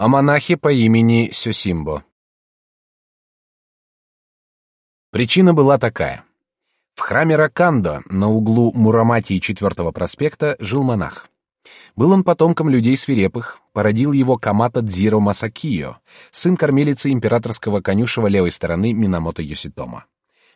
О монахе по имени Сёсимбо. Причина была такая. В храме Ракандо на углу Мурамати и 4 проспекта жил монах. Был он потомком людей свирепых, породил его Камата Дзиро Масакио, сын кормилицы императорского конюшева левой стороны Минамото Йоситома.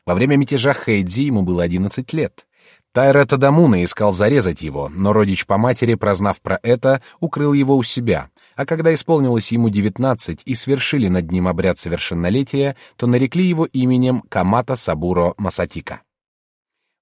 Во время мятежа Хэйдзи ему было 11 лет. Тайра Тадамуна искал зарезать его, но родич по матери, прознав про это, укрыл его у себя, а когда исполнилось ему 19 и свершили над ним обряд совершеннолетия, то нарекли его именем Камата Сабуро Масатика.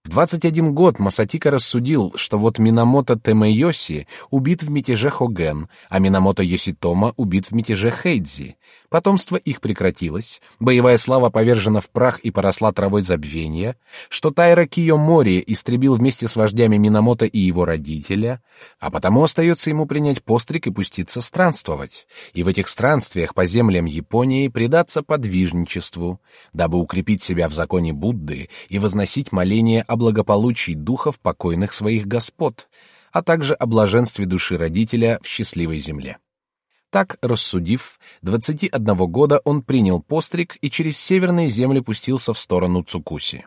В 21 год Масатика рассудил, что вот Минамото Темэйоси убит в мятеже Хоген, а Минамото Йоситома убит в мятеже Хэйдзи. Потомство их прекратилось, боевая слава повержена в прах и поросла травой забвения, что Тайра Киомори истребил вместе с вождями Минамото и его родителя, а потому остается ему принять постриг и пуститься странствовать, и в этих странствиях по землям Японии предаться подвижничеству, дабы укрепить себя в законе Будды и возносить моления о благополучии духов покойных своих господ, а также о блаженстве души родителя в счастливой земле. Так, рассудив, 21 года он принял постриг и через северные земли пустился в сторону Цукуси.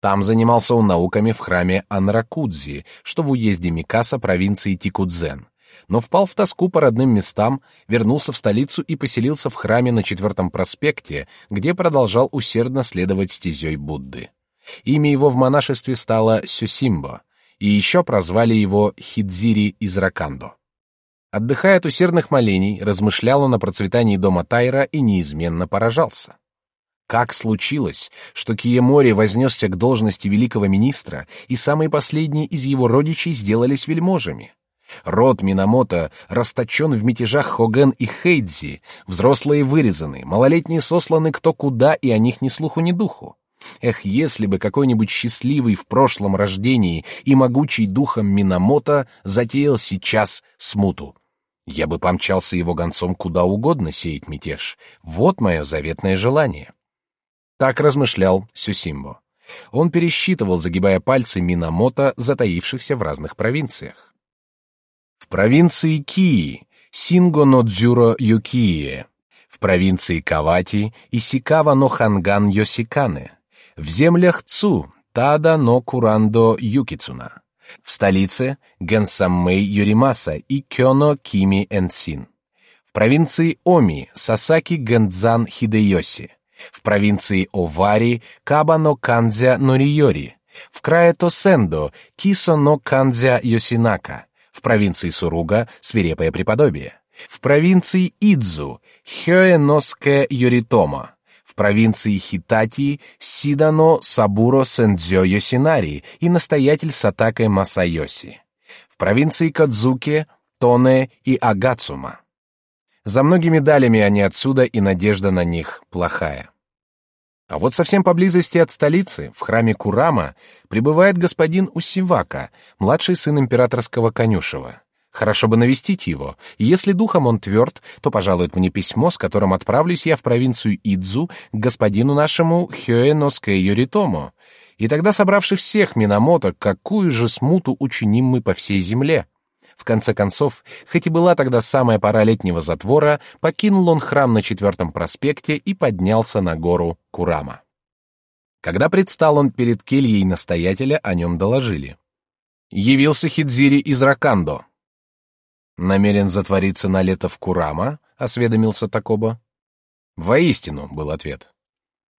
Там занимался он науками в храме Анракудзи, что в уезде Микаса провинции Тикудзен, но впал в тоску по родным местам, вернулся в столицу и поселился в храме на Четвертом проспекте, где продолжал усердно следовать стезей Будды. Имя его в монашестве стало Сюсимбо, и еще прозвали его Хидзири из Ракандо. Отдыхая от усердных молений, размышлял он о процветании дома Тайра и неизменно поражался. Как случилось, что Киемори вознесся к должности великого министра, и самые последние из его родичей сделались вельможами? Род Минамото расточен в мятежах Хоген и Хейдзи, взрослые вырезаны, малолетние сосланы кто куда, и о них ни слуху ни духу. Эх, если бы какой-нибудь счастливый в прошлом рождении и могучий духом Минамото затеял сейчас смуту. Я бы помчался его гонцом куда угодно сеять мятеж. Вот мое заветное желание. Так размышлял Сюсимбо. Он пересчитывал, загибая пальцы Минамото, затаившихся в разных провинциях. В провинции Кии Синго но Дзюро Юкие, в провинции Кавати Исикава но Ханган Йосикане, в землях Цу, Тада но Курандо Юкицуна, в столице Генсаммэй Юримаса и Кёно Кими Энсин, в провинции Оми Сасаки Гендзан Хидеёси, в провинции Овари Каба но Канзя Нориёри, в крае Тосендо Кисо но Канзя Йосинака, в провинции Суруга Свирепое преподобие, в провинции Идзу Хёэноске Юритома, в провинции Хитати Сидано Сабуро Сэндзё Йосинари и настоятель Сатаке Масайоси, в провинции Кадзуке Тоне и Агацума. За многими далями они отсюда, и надежда на них плохая. А вот совсем поблизости от столицы, в храме Курама, пребывает господин Усивака, младший сын императорского конюшева. Хорошо бы навестить его. Если духом он тверд, то пожалует мне письмо, с которым отправлюсь я в провинцию Идзу к господину нашему Хёэноске Юритому. И тогда, собравши всех Минамото, какую же смуту учиним мы по всей земле? В конце концов, хоть и была тогда самая пора летнего затвора, покинул он храм на четвертом проспекте и поднялся на гору Курама. Когда предстал он перед кельей настоятеля, о нем доложили. Явился Хидзири из Ракандо. Намерен затвориться на лето в Курама? осведомился Такоба. Воистину, был ответ.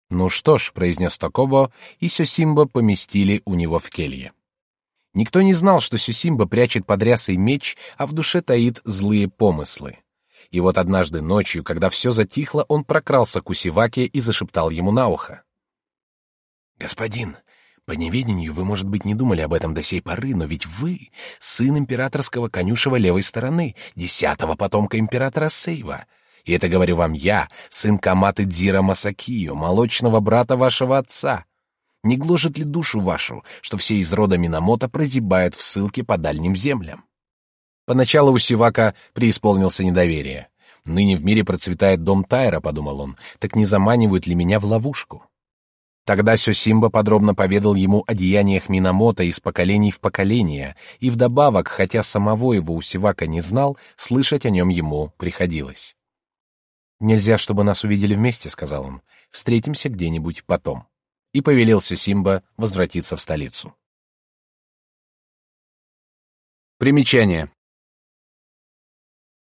Ну что ж, произнес Такоба, и Сёсимба поместили у него в келье. Никто не знал, что Сюсимба прячет под рясой меч, а в душе таит злые помыслы. И вот однажды ночью, когда все затихло, он прокрался к Усиваке и зашептал ему на ухо. «Господин, по неведению вы, может быть, не думали об этом до сей поры, но ведь вы — сын императорского конюшева левой стороны, десятого потомка императора Сейва. И это говорю вам я, сын Каматы Дзира Масакио, молочного брата вашего отца. Не гложет ли душу вашу, что все из рода Минамото прозябают в ссылке по дальним землям? Поначалу у Сивака преисполнился недоверие. Ныне в мире процветает дом Тайра, подумал он, так не заманивают ли меня в ловушку? Тогда Сёсимба подробно поведал ему о деяниях Минамото из поколений в поколение, и вдобавок, хотя самого его Усивака не знал, слышать о нем ему приходилось. «Нельзя, чтобы нас увидели вместе», — сказал он. «Встретимся где-нибудь потом». И повелел Сёсимба возвратиться в столицу. Примечание.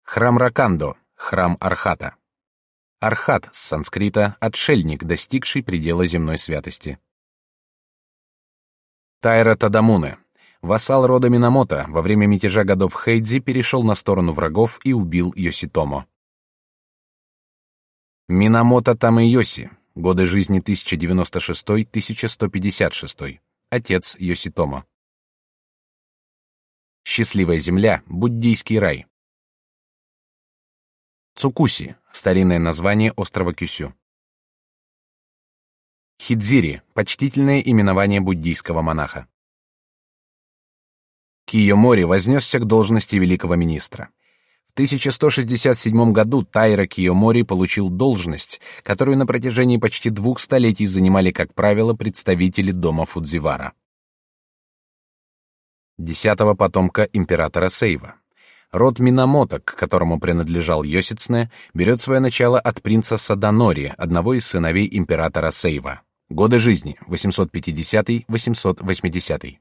Храм Ракандо, храм Архата. Архат с санскрита отшельник, достигший предела земной святости. Тайра Тадамуне, вассал рода Минамото, во время мятежа годов Хэйдзи перешел на сторону врагов и убил Йоситомо. Минамото Тамэйоси, годы жизни 1096-1156, отец Йоситомо. Счастливая земля, буддийский рай. Цукуси — старинное название острова Кюсю. Хидзири — почтительное именование буддийского монаха. Кийомори вознесся к должности великого министра. В 1167 году Тайра Кийомори получил должность, которую на протяжении почти двух столетий занимали, как правило, представители дома Фудзивара. Десятого потомка императора Сейва. Род Минамото, к которому принадлежал Йосицне, берет свое начало от принца Саданори, одного из сыновей императора Сейва. Годы жизни 850-880.